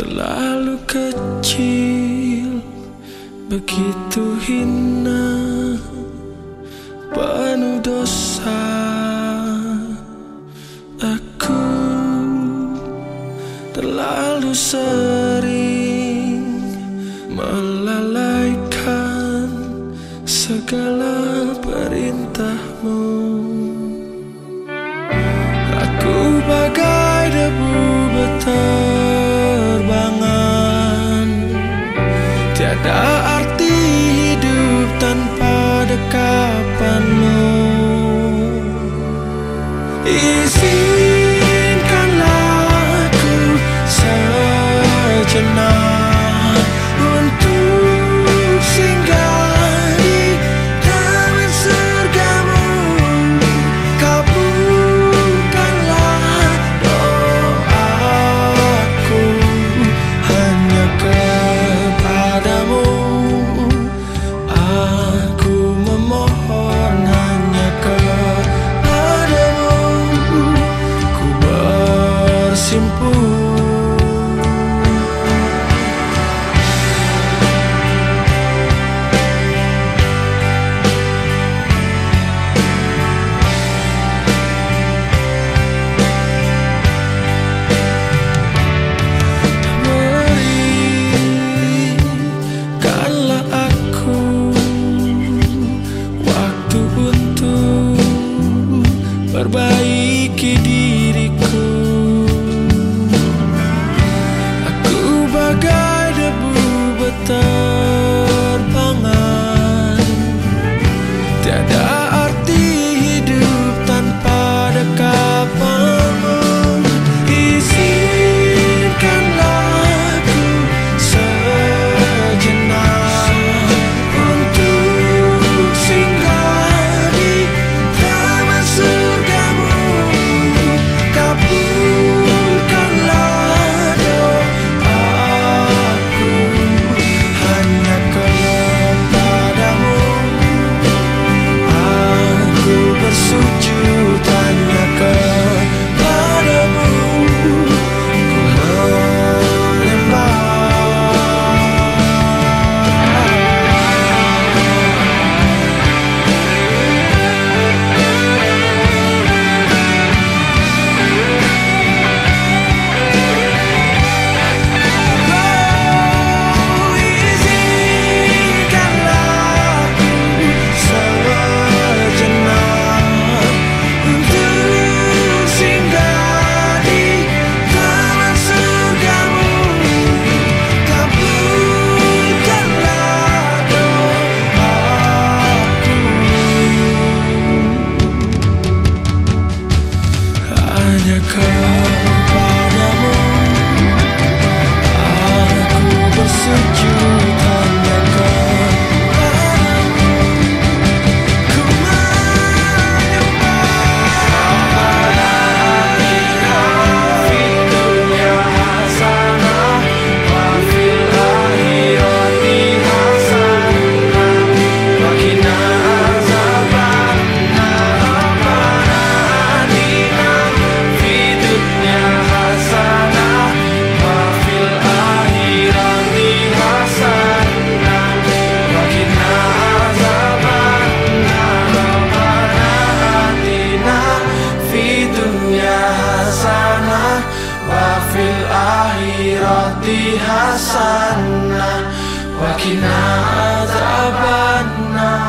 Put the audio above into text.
Terlalu kecil. Begitu hina Penuh dosa. Aku Terlalu sering Melalaikan Segala Tiada arti hidup tanpa dekapanmu Izinkanlah aku sejenak perbaiki diriku akhirati hasanah wa qina adzabannar